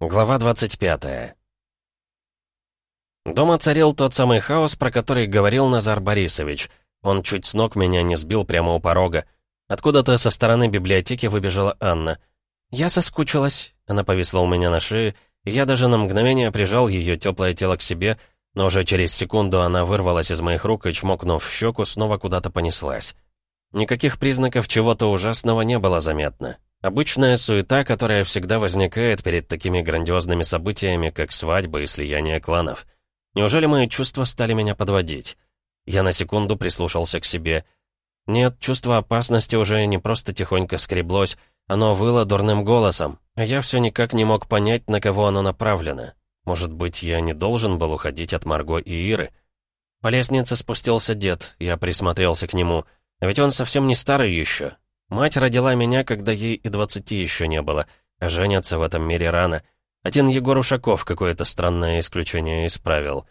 Глава 25 Дома царил тот самый хаос, про который говорил Назар Борисович. Он чуть с ног меня не сбил прямо у порога. Откуда-то со стороны библиотеки выбежала Анна. Я соскучилась. Она повисла у меня на шее, и я даже на мгновение прижал ее теплое тело к себе, но уже через секунду она вырвалась из моих рук и, чмокнув в щеку, снова куда-то понеслась. Никаких признаков чего-то ужасного не было заметно. Обычная суета, которая всегда возникает перед такими грандиозными событиями, как свадьба и слияние кланов. Неужели мои чувства стали меня подводить? Я на секунду прислушался к себе. Нет, чувство опасности уже не просто тихонько скреблось, оно выло дурным голосом, а я все никак не мог понять, на кого оно направлено. Может быть, я не должен был уходить от Марго и Иры? По лестнице спустился дед, я присмотрелся к нему. А ведь он совсем не старый еще, Мать родила меня, когда ей и двадцати еще не было, а женятся в этом мире рано. Один Егор Ушаков какое-то странное исключение исправил.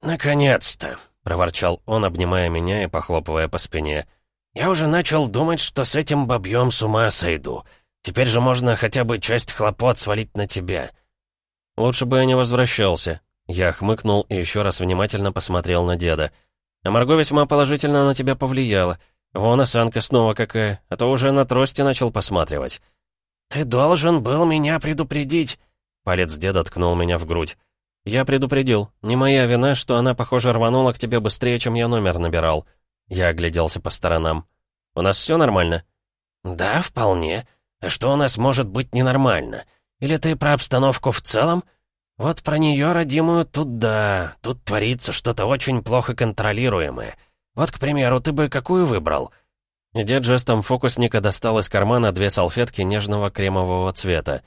«Наконец-то!» — проворчал он, обнимая меня и похлопывая по спине. «Я уже начал думать, что с этим бобьем с ума сойду. Теперь же можно хотя бы часть хлопот свалить на тебя». «Лучше бы я не возвращался». Я хмыкнул и еще раз внимательно посмотрел на деда. «А Марго весьма положительно на тебя повлияла». «Вон осанка снова какая, а то уже на трости начал посматривать». «Ты должен был меня предупредить!» Палец деда ткнул меня в грудь. «Я предупредил. Не моя вина, что она, похоже, рванула к тебе быстрее, чем я номер набирал». Я огляделся по сторонам. «У нас все нормально?» «Да, вполне. А что у нас может быть ненормально? Или ты про обстановку в целом? Вот про нее, родимую, тут да, тут творится что-то очень плохо контролируемое». Вот, к примеру, ты бы какую выбрал?» И дед жестом фокусника достал из кармана две салфетки нежного кремового цвета.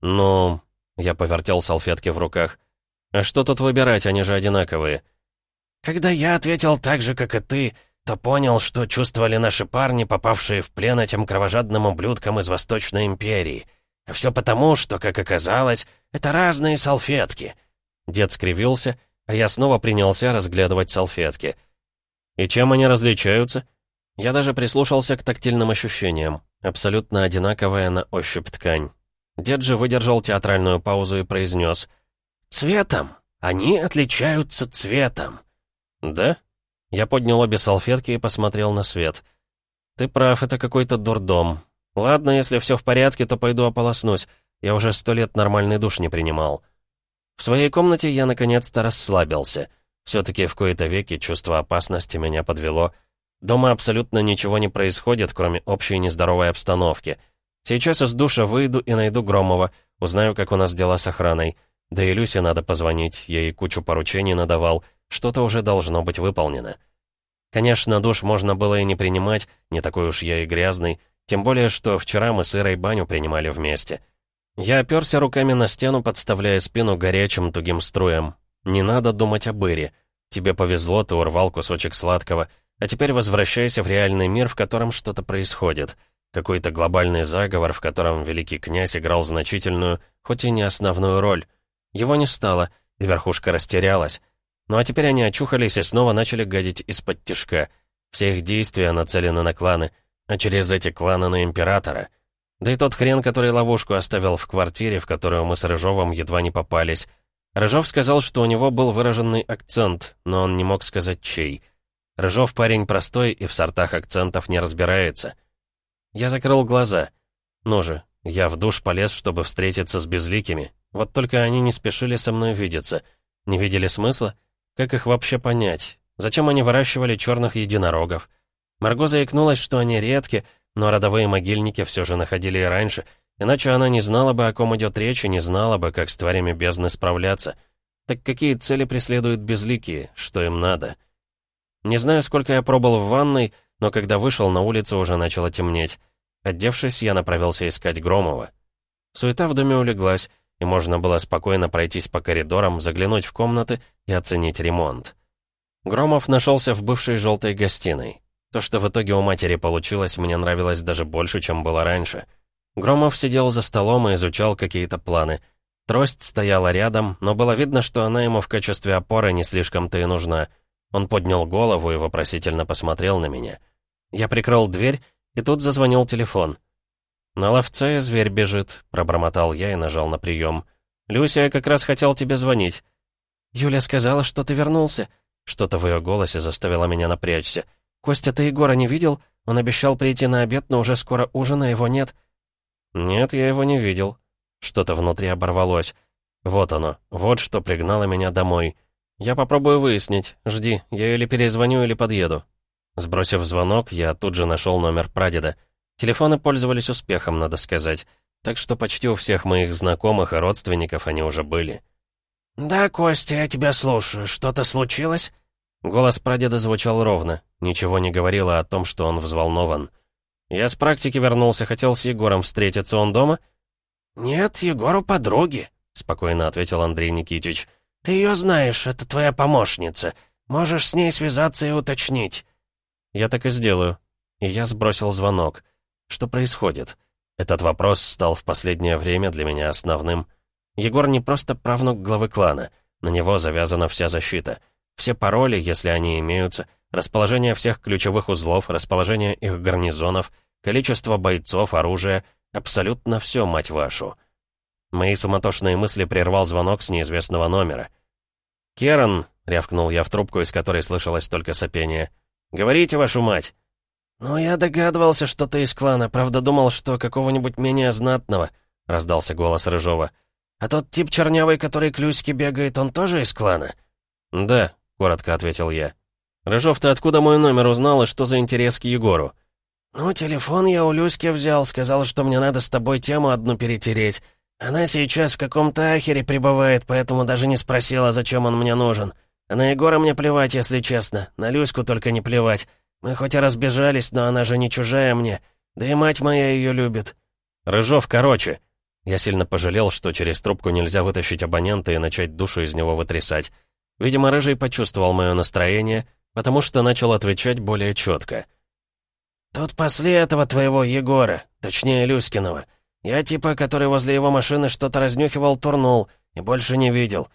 «Ну...» — я повертел салфетки в руках. «А что тут выбирать, они же одинаковые?» «Когда я ответил так же, как и ты, то понял, что чувствовали наши парни, попавшие в плен этим кровожадным ублюдкам из Восточной Империи. А все потому, что, как оказалось, это разные салфетки». Дед скривился, а я снова принялся разглядывать салфетки — и чем они различаются? Я даже прислушался к тактильным ощущениям. Абсолютно одинаковая на ощупь ткань. Дед же выдержал театральную паузу и произнес. «Цветом! Они отличаются цветом!» «Да?» Я поднял обе салфетки и посмотрел на свет. «Ты прав, это какой-то дурдом. Ладно, если все в порядке, то пойду ополоснусь. Я уже сто лет нормальный душ не принимал». В своей комнате я наконец-то расслабился — все-таки в кои-то веки чувство опасности меня подвело. Дома абсолютно ничего не происходит, кроме общей нездоровой обстановки. Сейчас из душа выйду и найду Громова, узнаю, как у нас дела с охраной. Да и Люсе надо позвонить, ей кучу поручений надавал, что-то уже должно быть выполнено. Конечно, душ можно было и не принимать, не такой уж я и грязный, тем более, что вчера мы с Ирой баню принимали вместе. Я оперся руками на стену, подставляя спину горячим тугим струям. Не надо думать об Ире. Тебе повезло, ты урвал кусочек сладкого. А теперь возвращайся в реальный мир, в котором что-то происходит. Какой-то глобальный заговор, в котором великий князь играл значительную, хоть и не основную роль. Его не стало, и верхушка растерялась. Ну а теперь они очухались и снова начали гадить из-под тишка. Все их действия нацелены на кланы, а через эти кланы на Императора. Да и тот хрен, который ловушку оставил в квартире, в которую мы с Рыжовым едва не попались, Рыжов сказал, что у него был выраженный акцент, но он не мог сказать чей. Рыжов парень простой и в сортах акцентов не разбирается. Я закрыл глаза. Ну же, я в душ полез, чтобы встретиться с безликими. Вот только они не спешили со мной видеться. Не видели смысла? Как их вообще понять? Зачем они выращивали черных единорогов? Марго заикнулась, что они редки, но родовые могильники все же находили и раньше — Иначе она не знала бы, о ком идет речь, и не знала бы, как с тварями бездны справляться. Так какие цели преследуют безликие? Что им надо? Не знаю, сколько я пробыл в ванной, но когда вышел, на улице уже начало темнеть. Одевшись, я направился искать Громова. Суета в доме улеглась, и можно было спокойно пройтись по коридорам, заглянуть в комнаты и оценить ремонт. Громов нашелся в бывшей желтой гостиной. То, что в итоге у матери получилось, мне нравилось даже больше, чем было раньше — Громов сидел за столом и изучал какие-то планы. Трость стояла рядом, но было видно, что она ему в качестве опоры не слишком-то и нужна. Он поднял голову и вопросительно посмотрел на меня. Я прикрыл дверь, и тут зазвонил телефон. «На ловце зверь бежит», — пробормотал я и нажал на прием. Люся, я как раз хотел тебе звонить». «Юля сказала, что ты вернулся». Что-то в ее голосе заставило меня напрячься. «Костя, ты Егора не видел? Он обещал прийти на обед, но уже скоро ужин, а его нет». «Нет, я его не видел». Что-то внутри оборвалось. Вот оно, вот что пригнало меня домой. Я попробую выяснить. Жди, я или перезвоню, или подъеду. Сбросив звонок, я тут же нашел номер прадеда. Телефоны пользовались успехом, надо сказать. Так что почти у всех моих знакомых и родственников они уже были. «Да, Костя, я тебя слушаю. Что-то случилось?» Голос прадеда звучал ровно. Ничего не говорило о том, что он взволнован. «Я с практики вернулся, хотел с Егором встретиться. Он дома?» «Нет, Егору подруги», — спокойно ответил Андрей Никитич. «Ты ее знаешь, это твоя помощница. Можешь с ней связаться и уточнить». «Я так и сделаю». И я сбросил звонок. Что происходит? Этот вопрос стал в последнее время для меня основным. Егор не просто правнук главы клана. На него завязана вся защита. Все пароли, если они имеются, расположение всех ключевых узлов, расположение их гарнизонов, количество бойцов, оружия, абсолютно все, мать вашу. Мои суматошные мысли прервал звонок с неизвестного номера. «Керан», — рявкнул я в трубку, из которой слышалось только сопение, — «Говорите, вашу мать!» «Ну, я догадывался, что ты из клана, правда думал, что какого-нибудь менее знатного», — раздался голос Рыжова. «А тот тип чернявый, который к Люське бегает, он тоже из клана?» «Да», — коротко ответил я. «Рыжов, ты откуда мой номер узнал и что за интерес к Егору?» «Ну, телефон я у Люськи взял, сказал, что мне надо с тобой тему одну перетереть. Она сейчас в каком-то ахере пребывает, поэтому даже не спросила, зачем он мне нужен. А на Егора мне плевать, если честно. На Люську только не плевать. Мы хоть и разбежались, но она же не чужая мне. Да и мать моя ее любит». «Рыжов, короче». Я сильно пожалел, что через трубку нельзя вытащить абонента и начать душу из него вытрясать. Видимо, Рыжий почувствовал мое настроение, потому что начал отвечать более четко. «Тут после этого твоего Егора, точнее Люськиного. Я типа, который возле его машины что-то разнюхивал, турнул и больше не видел.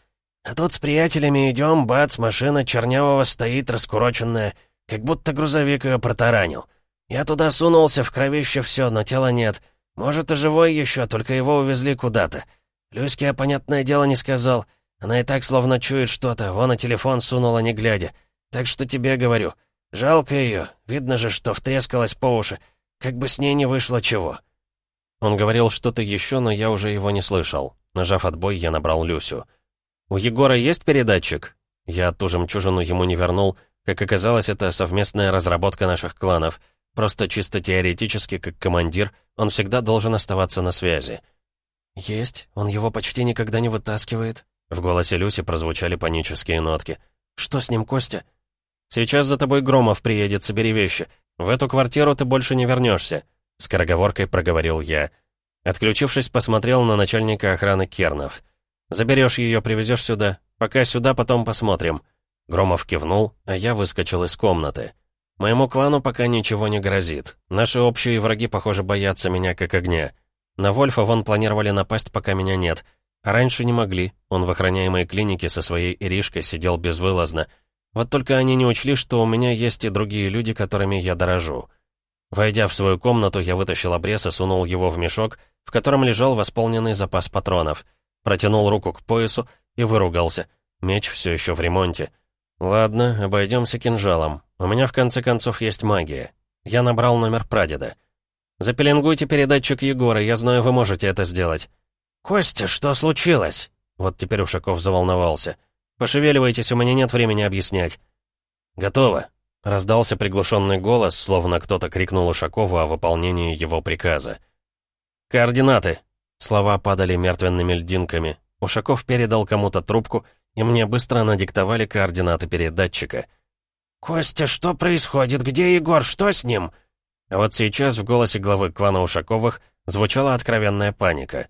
А тут с приятелями идем, бац, машина чернявого стоит, раскуроченная, как будто грузовик ее протаранил. Я туда сунулся, в кровище все, но тела нет. Может, и живой еще, только его увезли куда-то. Люське я, понятное дело, не сказал. Она и так словно чует что-то, вон и телефон сунула, не глядя. Так что тебе говорю, жалко ее, видно же, что втрескалась по уши, как бы с ней не вышло чего». Он говорил что-то еще, но я уже его не слышал. Нажав отбой, я набрал Люсю. «У Егора есть передатчик?» Я ту жемчужину ему не вернул. Как оказалось, это совместная разработка наших кланов. Просто чисто теоретически, как командир, он всегда должен оставаться на связи. «Есть. Он его почти никогда не вытаскивает». В голосе Люси прозвучали панические нотки. «Что с ним, Костя?» «Сейчас за тобой Громов приедет, собери вещи. В эту квартиру ты больше не вернешься», — скороговоркой проговорил я. Отключившись, посмотрел на начальника охраны Кернов. Заберешь ее, привезешь сюда. Пока сюда, потом посмотрим». Громов кивнул, а я выскочил из комнаты. Моему клану пока ничего не грозит. Наши общие враги, похоже, боятся меня как огня. На Вольфа вон планировали напасть, пока меня нет. А раньше не могли. Он в охраняемой клинике со своей Иришкой сидел безвылазно. Вот только они не учли, что у меня есть и другие люди, которыми я дорожу. Войдя в свою комнату, я вытащил обрез и сунул его в мешок, в котором лежал восполненный запас патронов — Протянул руку к поясу и выругался. Меч все еще в ремонте. Ладно, обойдемся кинжалом. У меня в конце концов есть магия. Я набрал номер прадеда. Запеленгуйте передатчик Егора, я знаю, вы можете это сделать. «Костя, что случилось?» Вот теперь Ушаков заволновался. «Пошевеливайтесь, у меня нет времени объяснять». «Готово», — раздался приглушенный голос, словно кто-то крикнул Ушакову о выполнении его приказа. «Координаты», Слова падали мертвенными льдинками. Ушаков передал кому-то трубку, и мне быстро надиктовали координаты передатчика. «Костя, что происходит? Где Егор? Что с ним?» А вот сейчас в голосе главы клана Ушаковых звучала откровенная паника.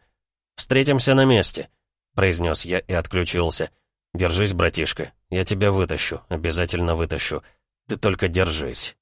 «Встретимся на месте», — произнес я и отключился. «Держись, братишка, я тебя вытащу, обязательно вытащу. Ты только держись».